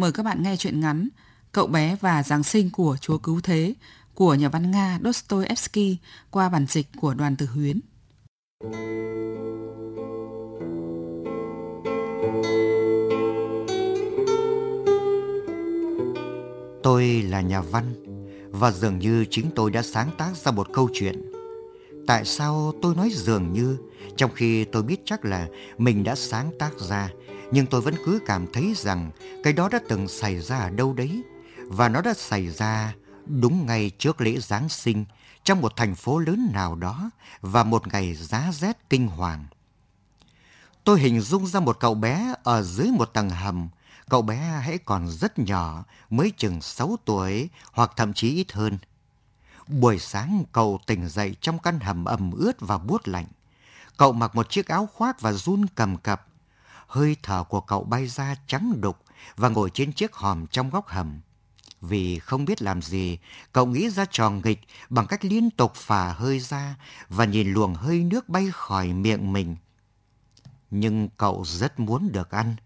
mời các bạn nghe chuyện ngắn Cậu bé và Giáng sinh của Chúa Cứu Thế của nhà văn Nga Dostoevsky qua bản dịch của đoàn tử Huyến. Tôi là nhà văn và dường như chính tôi đã sáng tác ra một câu chuyện. Tại sao tôi nói dường như trong khi tôi biết chắc là mình đã sáng tác ra nhưng tôi vẫn cứ cảm thấy rằng cái đó đã từng xảy ra ở đâu đấy và nó đã xảy ra đúng ngay trước lễ Giáng sinh trong một thành phố lớn nào đó và một ngày giá rét kinh hoàng. Tôi hình dung ra một cậu bé ở dưới một tầng hầm. Cậu bé hãy còn rất nhỏ, mới chừng 6 tuổi hoặc thậm chí ít hơn. Buổi sáng cậu tỉnh dậy trong căn hầm ẩm ướt và buốt lạnh. Cậu mặc một chiếc áo khoác và run cầm cập. Hơi thở của cậu bay ra trắng đục và ngồi trên chiếc hòm trong góc hầm. Vì không biết làm gì, cậu nghĩ ra trò nghịch bằng cách liên tục phả hơi ra và nhìn luồng hơi nước bay khỏi miệng mình. Nhưng cậu rất muốn được ăn.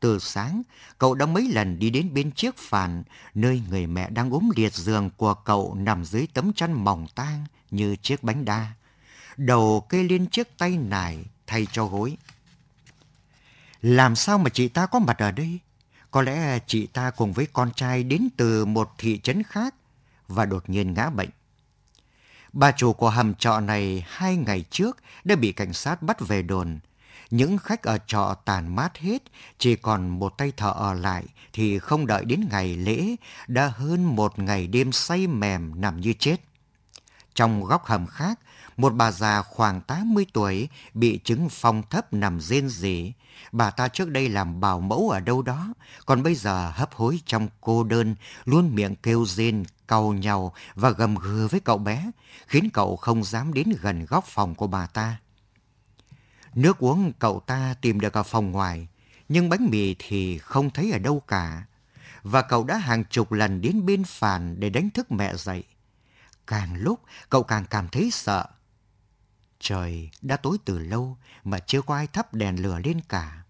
Từ sáng, cậu đã mấy lần đi đến bên chiếc phản, nơi người mẹ đang ốm liệt giường của cậu nằm dưới tấm chăn mỏng tang như chiếc bánh đa. Đầu kê lên chiếc tay nải thay cho gối. Làm sao mà chị ta có mặt ở đây? Có lẽ chị ta cùng với con trai đến từ một thị trấn khác và đột nhiên ngã bệnh. Bà chủ của hầm trọ này hai ngày trước đã bị cảnh sát bắt về đồn. Những khách ở trọ tàn mát hết, chỉ còn một tay thợ ở lại thì không đợi đến ngày lễ, đã hơn một ngày đêm say mềm nằm như chết. Trong góc hầm khác, một bà già khoảng 80 tuổi bị chứng phong thấp nằm rên rỉ. Bà ta trước đây làm bảo mẫu ở đâu đó, còn bây giờ hấp hối trong cô đơn, luôn miệng kêu rên, cầu nhau và gầm gừ với cậu bé, khiến cậu không dám đến gần góc phòng của bà ta. Nước uống cậu ta tìm được ở phòng ngoài, nhưng bánh mì thì không thấy ở đâu cả. Và cậu đã hàng chục lần đến bên phàn để đánh thức mẹ dậy. Càng lúc, cậu càng cảm thấy sợ. Trời đã tối từ lâu mà chưa có ai thắp đèn lửa lên cả.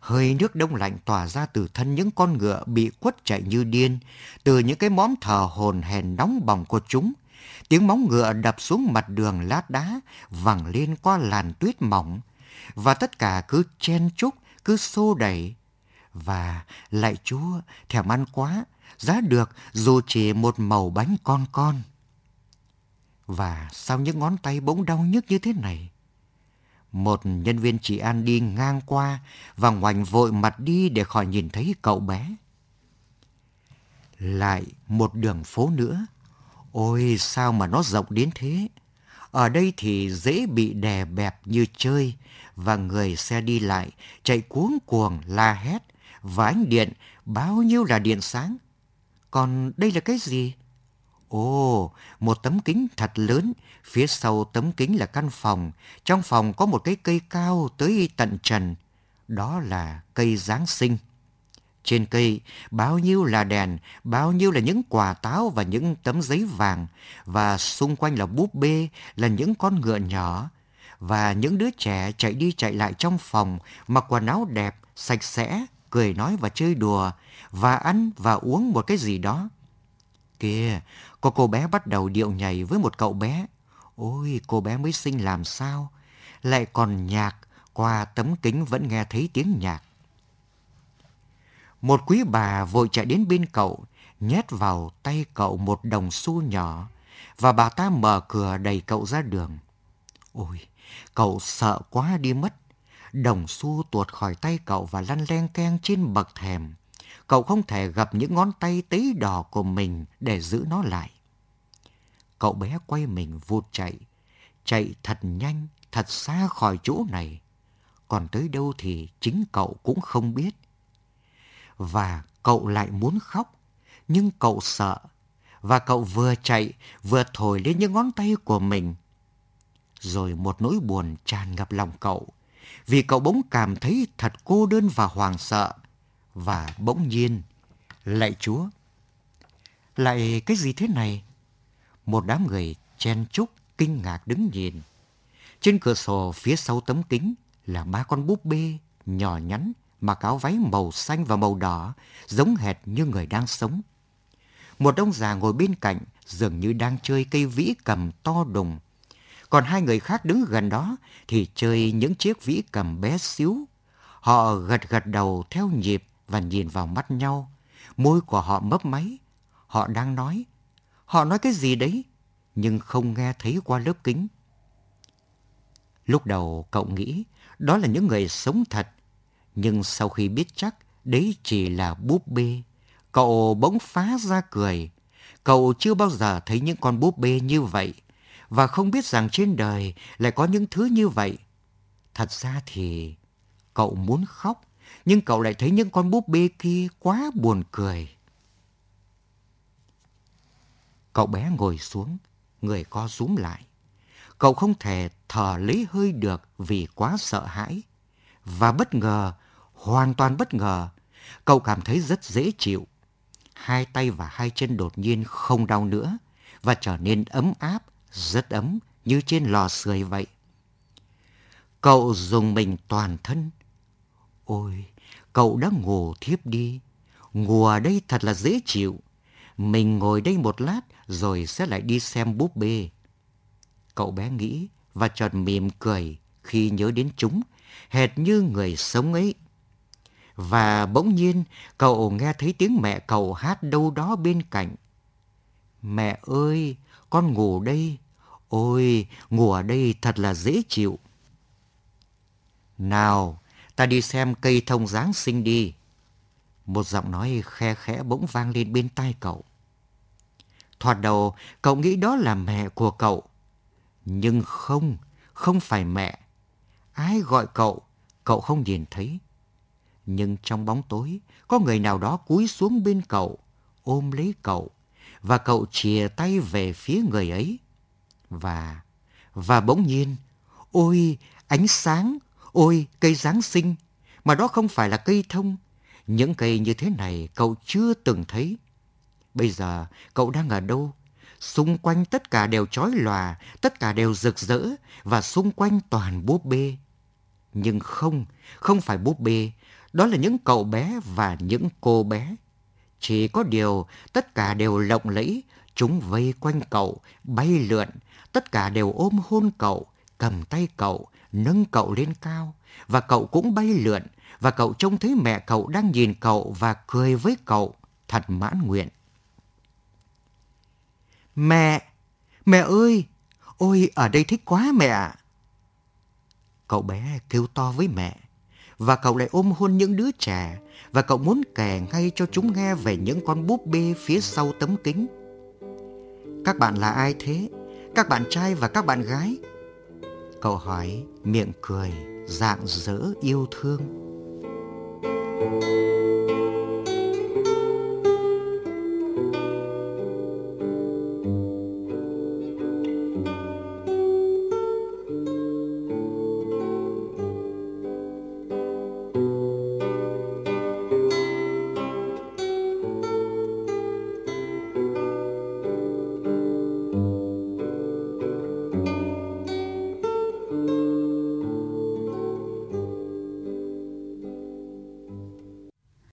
Hơi nước đông lạnh tỏa ra từ thân những con ngựa bị quất chạy như điên, từ những cái móm thờ hồn hèn nóng bỏng của chúng. Tiếng móng ngựa đập xuống mặt đường lát đá, vẳng lên qua làn tuyết mỏng. Và tất cả cứ chen chúc, cứ xô đẩy. Và lại chúa, thèm ăn quá, giá được dù chỉ một màu bánh con con. Và sao những ngón tay bỗng đau nhức như thế này? Một nhân viên chị An đi ngang qua và ngoảnh vội mặt đi để khỏi nhìn thấy cậu bé. Lại một đường phố nữa. Ôi sao mà nó rộng đến thế? Ở đây thì dễ bị đè bẹp như chơi và người xe đi lại chạy cuống cuồng la hét và ánh điện bao nhiêu là điện sáng. Còn đây là cái gì? Ồ, một tấm kính thật lớn, phía sau tấm kính là căn phòng, trong phòng có một cái cây cao tới tận trần, đó là cây Giáng sinh. Trên cây, bao nhiêu là đèn, bao nhiêu là những quả táo và những tấm giấy vàng, và xung quanh là búp bê, là những con ngựa nhỏ, và những đứa trẻ chạy đi chạy lại trong phòng, mặc quần áo đẹp, sạch sẽ, cười nói và chơi đùa, và ăn và uống một cái gì đó. Kìa, có cô bé bắt đầu điệu nhảy với một cậu bé. Ôi, cô bé mới sinh làm sao? Lại còn nhạc, qua tấm kính vẫn nghe thấy tiếng nhạc. Một quý bà vội chạy đến bên cậu, nhét vào tay cậu một đồng xu nhỏ, và bà ta mở cửa đẩy cậu ra đường. Ôi, cậu sợ quá đi mất. Đồng xu tuột khỏi tay cậu và lăn len keng trên bậc thềm cậu không thể gặp những ngón tay tấy đỏ của mình để giữ nó lại. Cậu bé quay mình vụt chạy, chạy thật nhanh, thật xa khỏi chỗ này. Còn tới đâu thì chính cậu cũng không biết. Và cậu lại muốn khóc, nhưng cậu sợ. Và cậu vừa chạy, vừa thổi lên những ngón tay của mình. Rồi một nỗi buồn tràn ngập lòng cậu, vì cậu bỗng cảm thấy thật cô đơn và hoàng sợ và bỗng nhiên, lạy Chúa, lại cái gì thế này? Một đám người chen chúc kinh ngạc đứng nhìn. Trên cửa sổ phía sau tấm kính là ba con búp bê nhỏ nhắn, mặc áo váy màu xanh và màu đỏ, giống hệt như người đang sống. Một ông già ngồi bên cạnh, dường như đang chơi cây vĩ cầm to đùng. Còn hai người khác đứng gần đó thì chơi những chiếc vĩ cầm bé xíu. Họ gật gật đầu theo nhịp và nhìn vào mắt nhau. Môi của họ mấp máy. Họ đang nói. Họ nói cái gì đấy? Nhưng không nghe thấy qua lớp kính. Lúc đầu cậu nghĩ đó là những người sống thật. Nhưng sau khi biết chắc đấy chỉ là búp bê, cậu bỗng phá ra cười. Cậu chưa bao giờ thấy những con búp bê như vậy và không biết rằng trên đời lại có những thứ như vậy. Thật ra thì cậu muốn khóc, nhưng cậu lại thấy những con búp bê kia quá buồn cười. Cậu bé ngồi xuống, người co rúm lại. Cậu không thể thở lấy hơi được vì quá sợ hãi. Và bất ngờ, hoàn toàn bất ngờ, cậu cảm thấy rất dễ chịu. Hai tay và hai chân đột nhiên không đau nữa và trở nên ấm áp, rất ấm như trên lò sưởi vậy. Cậu dùng mình toàn thân. Ôi, cậu đã ngủ thiếp đi. Ngủ ở đây thật là dễ chịu. Mình ngồi đây một lát rồi sẽ lại đi xem búp bê. Cậu bé nghĩ và chợt mỉm cười khi nhớ đến chúng, hệt như người sống ấy. Và bỗng nhiên cậu nghe thấy tiếng mẹ cậu hát đâu đó bên cạnh. Mẹ ơi, con ngủ đây. Ôi, ngủ ở đây thật là dễ chịu. Nào, ta đi xem cây thông Giáng sinh đi. Một giọng nói khe khẽ bỗng vang lên bên tai cậu. Thoạt đầu, cậu nghĩ đó là mẹ của cậu. Nhưng không, không phải mẹ. Ai gọi cậu, cậu không nhìn thấy. Nhưng trong bóng tối, có người nào đó cúi xuống bên cậu, ôm lấy cậu, và cậu chìa tay về phía người ấy. Và, và bỗng nhiên, ôi, ánh sáng, ôi, cây Giáng sinh, mà đó không phải là cây thông. Những cây như thế này cậu chưa từng thấy. Bây giờ cậu đang ở đâu? Xung quanh tất cả đều chói lòa, tất cả đều rực rỡ và xung quanh toàn búp bê. Nhưng không, không phải búp bê, đó là những cậu bé và những cô bé. Chỉ có điều tất cả đều lộng lẫy, chúng vây quanh cậu, bay lượn, tất cả đều ôm hôn cậu, cầm tay cậu, nâng cậu lên cao. Và cậu cũng bay lượn, và cậu trông thấy mẹ cậu đang nhìn cậu và cười với cậu, thật mãn nguyện. Mẹ! Mẹ ơi! Ôi, ở đây thích quá mẹ ạ! Cậu bé kêu to với mẹ và cậu lại ôm hôn những đứa trẻ và cậu muốn kể ngay cho chúng nghe về những con búp bê phía sau tấm kính. Các bạn là ai thế? Các bạn trai và các bạn gái? Cậu hỏi miệng cười, dạng dỡ yêu thương.